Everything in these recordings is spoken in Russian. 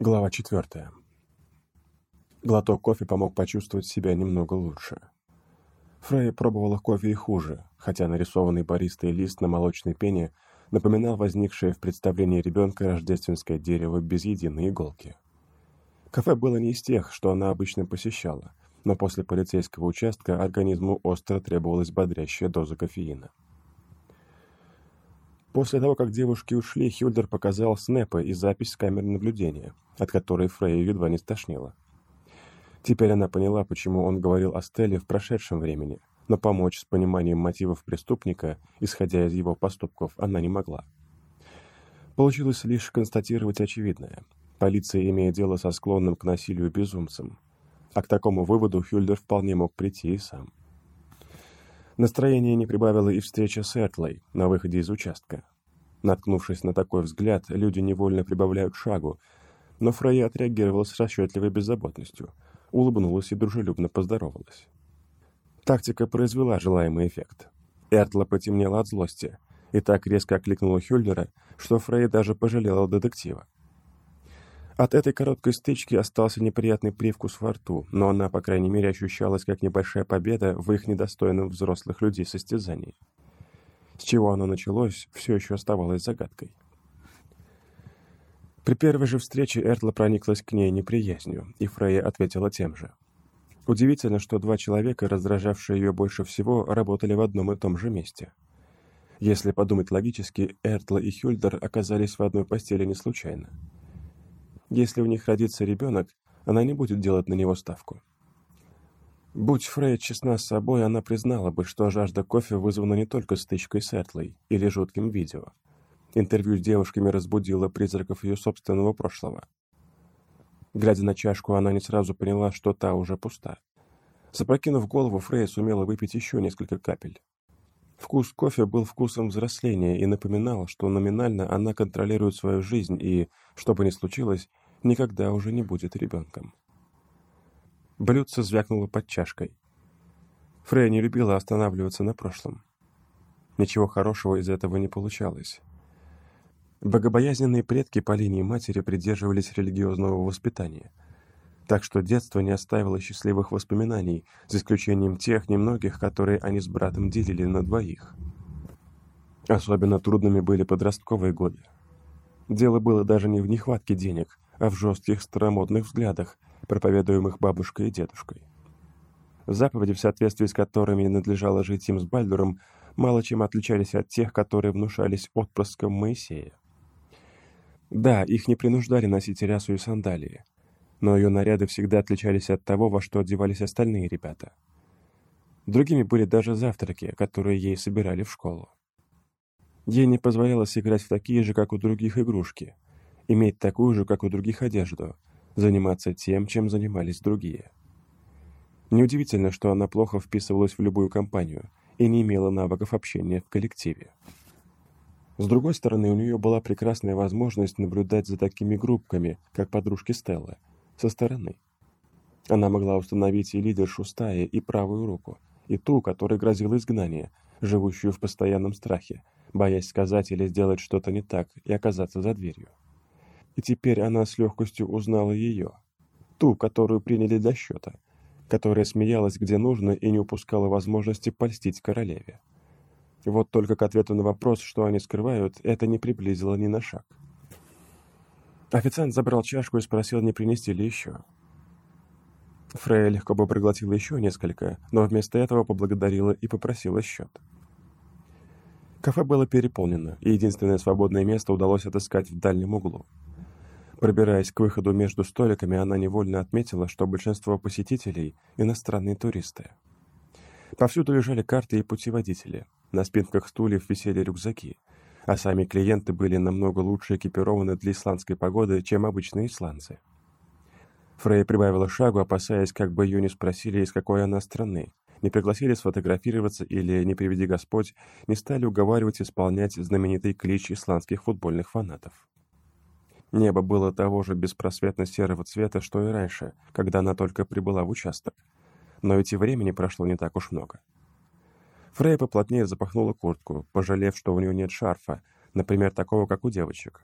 Глава четвертая. Глоток кофе помог почувствовать себя немного лучше. Фрей пробовала кофе и хуже, хотя нарисованный баристой лист на молочной пене напоминал возникшее в представлении ребенка рождественское дерево без единой иголки. Кафе было не из тех, что она обычно посещала, но после полицейского участка организму остро требовалась бодрящая доза кофеина. После того, как девушки ушли, Хюльдер показал снэпы и запись с камер наблюдения, от которой Фрейю едва не стошнило. Теперь она поняла, почему он говорил о Стелле в прошедшем времени, но помочь с пониманием мотивов преступника, исходя из его поступков, она не могла. Получилось лишь констатировать очевидное. Полиция имеет дело со склонным к насилию безумцем. А к такому выводу Хюльдер вполне мог прийти и сам. Настроение не прибавило и встреча с Эртлой на выходе из участка. Наткнувшись на такой взгляд, люди невольно прибавляют шагу, но Фрейя отреагировала с расчетливой беззаботностью, улыбнулась и дружелюбно поздоровалась. Тактика произвела желаемый эффект. Эртла потемнела от злости и так резко окликнула Хюльдера, что Фрей даже пожалела детектива. От этой короткой стычки остался неприятный привкус во рту, но она, по крайней мере, ощущалась как небольшая победа в их недостойном взрослых людей состязании. С чего оно началось, все еще оставалось загадкой. При первой же встрече Эртла прониклась к ней неприязнью, и Фрейя ответила тем же. Удивительно, что два человека, раздражавшие ее больше всего, работали в одном и том же месте. Если подумать логически, Эртла и Хюльдер оказались в одной постели не случайно. Если у них родится ребенок, она не будет делать на него ставку. Будь Фрейд честна с собой, она признала бы, что жажда кофе вызвана не только стычкой с Эртлой или жутким видео. Интервью с девушками разбудило призраков ее собственного прошлого. Глядя на чашку, она не сразу поняла, что та уже пуста. Запрокинув голову, Фрейя сумела выпить еще несколько капель. Вкус кофе был вкусом взросления и напоминал, что номинально она контролирует свою жизнь и, что бы ни случилось, никогда уже не будет ребенком. Блюдце звякнуло под чашкой. Фрея не любила останавливаться на прошлом. Ничего хорошего из этого не получалось. Богобоязненные предки по линии матери придерживались религиозного воспитания, так что детство не оставило счастливых воспоминаний, за исключением тех немногих, которые они с братом делили на двоих. Особенно трудными были подростковые годы. Дело было даже не в нехватке денег, а в жестких старомодных взглядах, проповедуемых бабушкой и дедушкой. Заповеди, в соответствии с которыми надлежало жить им с Бальдуром, мало чем отличались от тех, которые внушались отпрыском Моисея. Да, их не принуждали носить рясу и сандалии, но ее наряды всегда отличались от того, во что одевались остальные ребята. Другими были даже завтраки, которые ей собирали в школу. Ей не позволялось играть в такие же, как у других, игрушки, иметь такую же, как у других, одежду, заниматься тем, чем занимались другие. Неудивительно, что она плохо вписывалась в любую компанию и не имела навыков общения в коллективе. С другой стороны, у нее была прекрасная возможность наблюдать за такими группками, как подружки Стеллы, со стороны. Она могла установить и лидершу стаи, и правую руку, и ту, которой грозило изгнание, живущую в постоянном страхе, боясь сказать или сделать что-то не так и оказаться за дверью. И теперь она с легкостью узнала ее. Ту, которую приняли для счета, которая смеялась где нужно и не упускала возможности польстить королеве. Вот только к ответу на вопрос, что они скрывают, это не приблизило ни на шаг. Официант забрал чашку и спросил, не принести ли еще. Фрея легко бы проглотила еще несколько, но вместо этого поблагодарила и попросила счет. Кафе было переполнено, и единственное свободное место удалось отыскать в дальнем углу. Пробираясь к выходу между столиками, она невольно отметила, что большинство посетителей – иностранные туристы. Повсюду лежали карты и путеводители, на спинках стульев висели рюкзаки, а сами клиенты были намного лучше экипированы для исландской погоды, чем обычные исландцы. Фрей прибавила шагу, опасаясь, как бы ее не спросили, из какой она страны, не пригласили сфотографироваться или, не приведи Господь, не стали уговаривать исполнять знаменитый клич исландских футбольных фанатов. Небо было того же беспросветно-серого цвета, что и раньше, когда она только прибыла в участок. Но ведь и времени прошло не так уж много. Фрей поплотнее запахнула куртку, пожалев, что у нее нет шарфа, например, такого, как у девочек.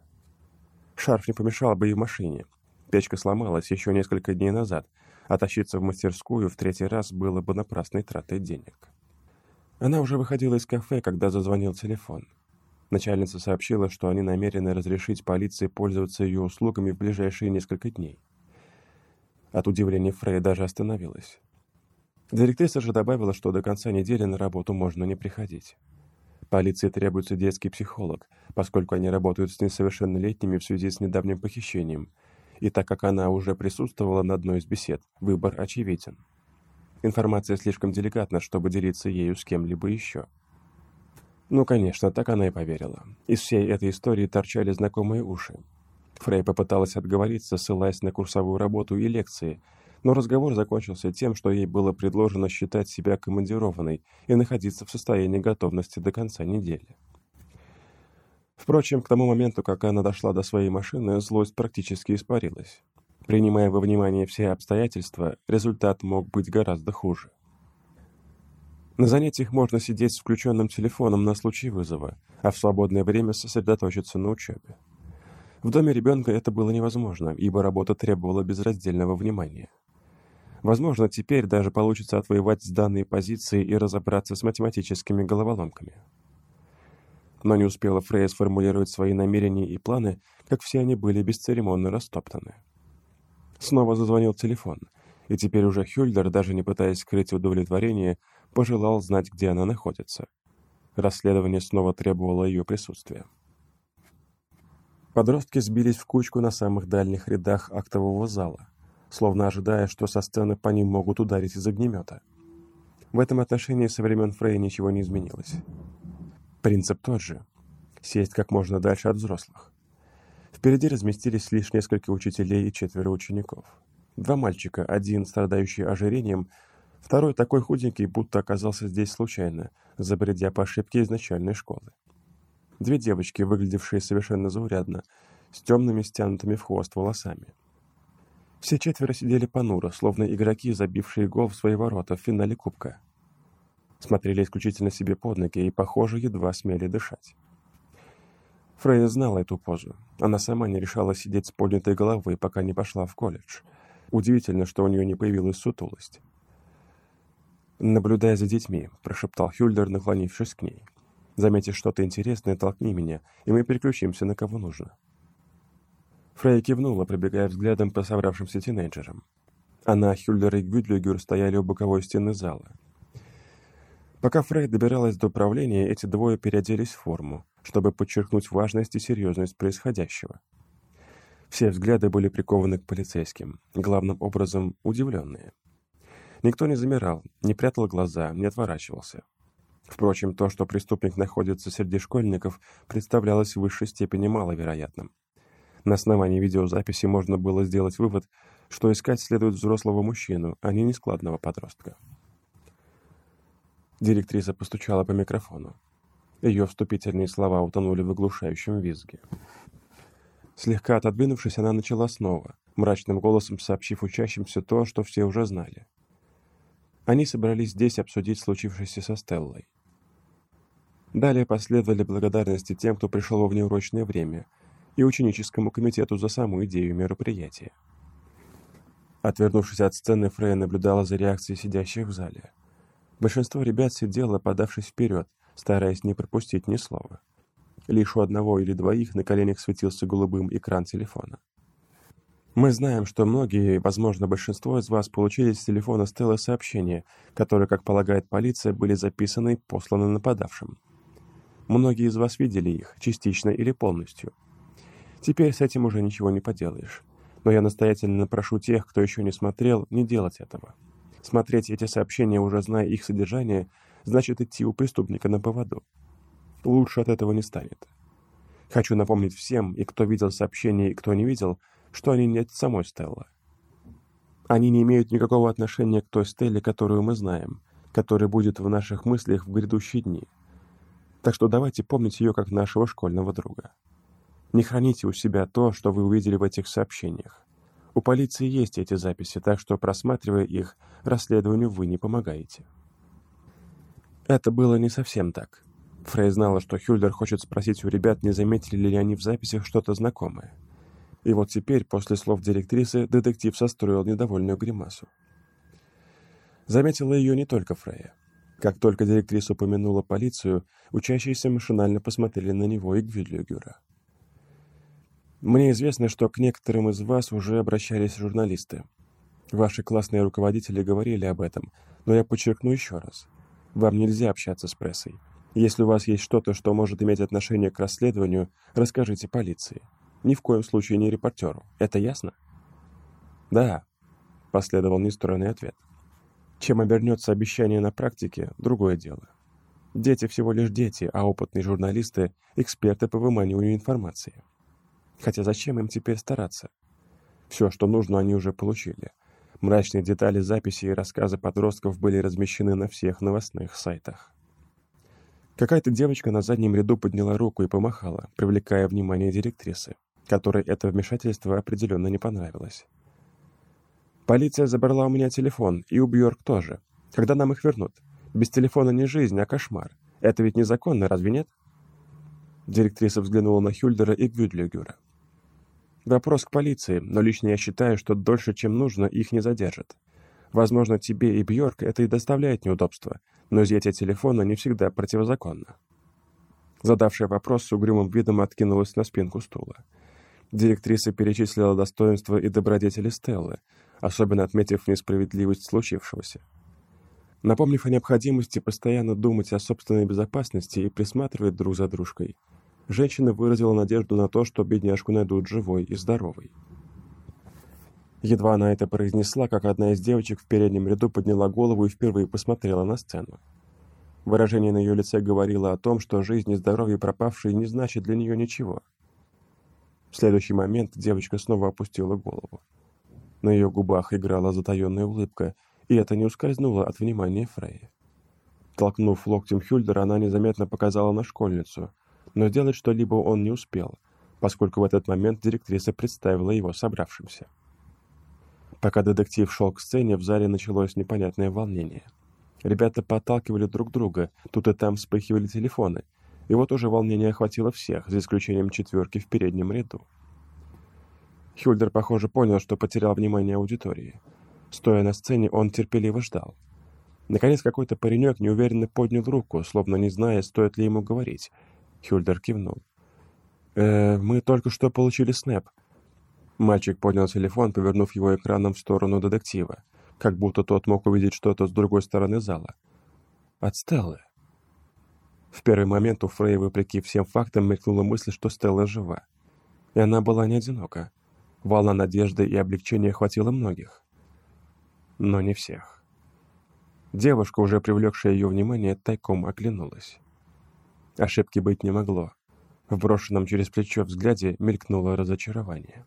Шарф не помешал бы и в машине. Печка сломалась еще несколько дней назад, а тащиться в мастерскую в третий раз было бы напрасной тратой денег. Она уже выходила из кафе, когда зазвонил телефон. Начальница сообщила, что они намерены разрешить полиции пользоваться ее услугами в ближайшие несколько дней. От удивления Фрей даже остановилась. Директриса же добавила, что до конца недели на работу можно не приходить. Полиции требуется детский психолог, поскольку они работают с несовершеннолетними в связи с недавним похищением, и так как она уже присутствовала на одной из бесед, выбор очевиден. Информация слишком деликатна, чтобы делиться ею с кем-либо еще. Ну, конечно, так она и поверила. Из всей этой истории торчали знакомые уши. Фрей попыталась отговориться, ссылаясь на курсовую работу и лекции, но разговор закончился тем, что ей было предложено считать себя командированной и находиться в состоянии готовности до конца недели. Впрочем, к тому моменту, как она дошла до своей машины, злость практически испарилась. Принимая во внимание все обстоятельства, результат мог быть гораздо хуже. На занятиях можно сидеть с включенным телефоном на случай вызова, а в свободное время сосредоточиться на учебе. В доме ребенка это было невозможно, ибо работа требовала безраздельного внимания. Возможно, теперь даже получится отвоевать данные позиции и разобраться с математическими головоломками. Но не успела Фрейя сформулировать свои намерения и планы, как все они были бесцеремонно растоптаны. Снова зазвонил телефон, и теперь уже Хюльдер, даже не пытаясь скрыть удовлетворение, пожелал знать, где она находится. Расследование снова требовало ее присутствия. Подростки сбились в кучку на самых дальних рядах актового зала, словно ожидая, что со сцены по ним могут ударить из огнемета. В этом отношении со времен Фрея ничего не изменилось. Принцип тот же — сесть как можно дальше от взрослых. Впереди разместились лишь несколько учителей и четверо учеников. Два мальчика, один страдающий ожирением, Второй такой худенький, будто оказался здесь случайно, забредя по ошибке из начальной школы. Две девочки, выглядевшие совершенно заурядно, с темными стянутыми в хвост волосами. Все четверо сидели понуро, словно игроки, забившие гол в свои ворота в финале Кубка. Смотрели исключительно себе под ноги и, похоже, едва смели дышать. Фрейя знала эту позу. Она сама не решала сидеть с поднятой головой, пока не пошла в колледж. Удивительно, что у нее не появилась сутулость. «Наблюдай за детьми», — прошептал Хюльдер, наклонившись к ней. «Заметишь что-то интересное, толкни меня, и мы переключимся на кого нужно». Фрей кивнула, пробегая взглядом по собравшимся тинейджерам. Она, Хюльдер и Гюдлюгер стояли у боковой стены зала. Пока Фрей добиралась до управления, эти двое переоделись в форму, чтобы подчеркнуть важность и серьезность происходящего. Все взгляды были прикованы к полицейским, главным образом удивленные. Никто не замирал, не прятал глаза, не отворачивался. Впрочем, то, что преступник находится среди школьников, представлялось в высшей степени маловероятным. На основании видеозаписи можно было сделать вывод, что искать следует взрослого мужчину, а не нескладного подростка. Директриса постучала по микрофону. Ее вступительные слова утонули в оглушающем визге. Слегка отодвинувшись, она начала снова, мрачным голосом сообщив учащимся то, что все уже знали. Они собрались здесь обсудить случившееся со Стеллой. Далее последовали благодарности тем, кто пришел во внеурочное время, и ученическому комитету за саму идею мероприятия. Отвернувшись от сцены, Фрея наблюдала за реакцией сидящих в зале. Большинство ребят сидело, подавшись вперед, стараясь не пропустить ни слова. Лишь у одного или двоих на коленях светился голубым экран телефона. Мы знаем, что многие, возможно, большинство из вас получили с телефона Стеллы сообщения, которые, как полагает полиция, были записаны и посланы нападавшим. Многие из вас видели их, частично или полностью. Теперь с этим уже ничего не поделаешь. Но я настоятельно прошу тех, кто еще не смотрел, не делать этого. Смотреть эти сообщения, уже зная их содержание, значит идти у преступника на поводу. Лучше от этого не станет. Хочу напомнить всем, и кто видел сообщение, и кто не видел, что они не от самой Стеллы. Они не имеют никакого отношения к той Стелле, которую мы знаем, которая будет в наших мыслях в грядущие дни. Так что давайте помнить ее как нашего школьного друга. Не храните у себя то, что вы увидели в этих сообщениях. У полиции есть эти записи, так что, просматривая их, расследованию вы не помогаете. Это было не совсем так. Фрей знала, что Хюльдер хочет спросить у ребят, не заметили ли они в записях что-то знакомое. И вот теперь, после слов директрисы, детектив состроил недовольную гримасу. Заметила ее не только Фрея. Как только директриса упомянула полицию, учащиеся машинально посмотрели на него и Гвюдлюгера. «Мне известно, что к некоторым из вас уже обращались журналисты. Ваши классные руководители говорили об этом, но я подчеркну еще раз. Вам нельзя общаться с прессой. Если у вас есть что-то, что может иметь отношение к расследованию, расскажите полиции. Ни в коем случае не репортеру. Это ясно? Да, последовал нестройный ответ. Чем обернется обещание на практике – другое дело. Дети всего лишь дети, а опытные журналисты – эксперты по выманиванию информации. Хотя зачем им теперь стараться? Все, что нужно, они уже получили. Мрачные детали записи и рассказы подростков были размещены на всех новостных сайтах. Какая-то девочка на заднем ряду подняла руку и помахала, привлекая внимание директрисы, которой это вмешательство определенно не понравилось. Полиция забрала у меня телефон, и у Бьорк тоже. Когда нам их вернут? Без телефона не жизнь, а кошмар. Это ведь незаконно, разве нет? Директриса взглянула на Хюльдера и Гвюдлюгера. Вопрос к полиции, но лично я считаю, что дольше, чем нужно, их не задержат. Возможно, тебе и Бьорк это и доставляет неудобства, но изъятие телефона не всегда противозаконно. Задавшая вопрос с угрюмым видом откинулась на спинку стула. Директриса перечислила достоинства и добродетели Стеллы, особенно отметив несправедливость случившегося. Напомнив о необходимости постоянно думать о собственной безопасности и присматривать друг за дружкой, женщина выразила надежду на то, что бедняжку найдут живой и здоровой. Едва она это произнесла, как одна из девочек в переднем ряду подняла голову и впервые посмотрела на сцену. Выражение на ее лице говорило о том, что жизнь и здоровье пропавшей не значит для нее ничего. В следующий момент девочка снова опустила голову. На ее губах играла затаенная улыбка, и это не ускользнуло от внимания Фрей. Толкнув локтем Хюльдера, она незаметно показала на школьницу, но сделать что-либо он не успел, поскольку в этот момент директриса представила его собравшимся. Пока детектив шел к сцене, в зале началось непонятное волнение. Ребята подталкивали друг друга, тут и там вспыхивали телефоны, и вот уже волнение охватило всех, за исключением четверки в переднем ряду. Хюльдер, похоже, понял, что потерял внимание аудитории. Стоя на сцене, он терпеливо ждал. Наконец, какой-то паренек неуверенно поднял руку, словно не зная, стоит ли ему говорить. Хюльдер кивнул. «Э, мы только что получили снэп». Мальчик поднял телефон, повернув его экраном в сторону детектива, как будто тот мог увидеть что-то с другой стороны зала. «От Стеллы». В первый момент у Фрей, вопреки всем фактам, мелькнула мысль, что Стелла жива. И она была не одинока. Волна надежды и облегчения охватила многих. Но не всех. Девушка, уже привлекшая ее внимание, тайком оглянулась. Ошибки быть не могло. В брошенном через плечо взгляде мелькнуло разочарование.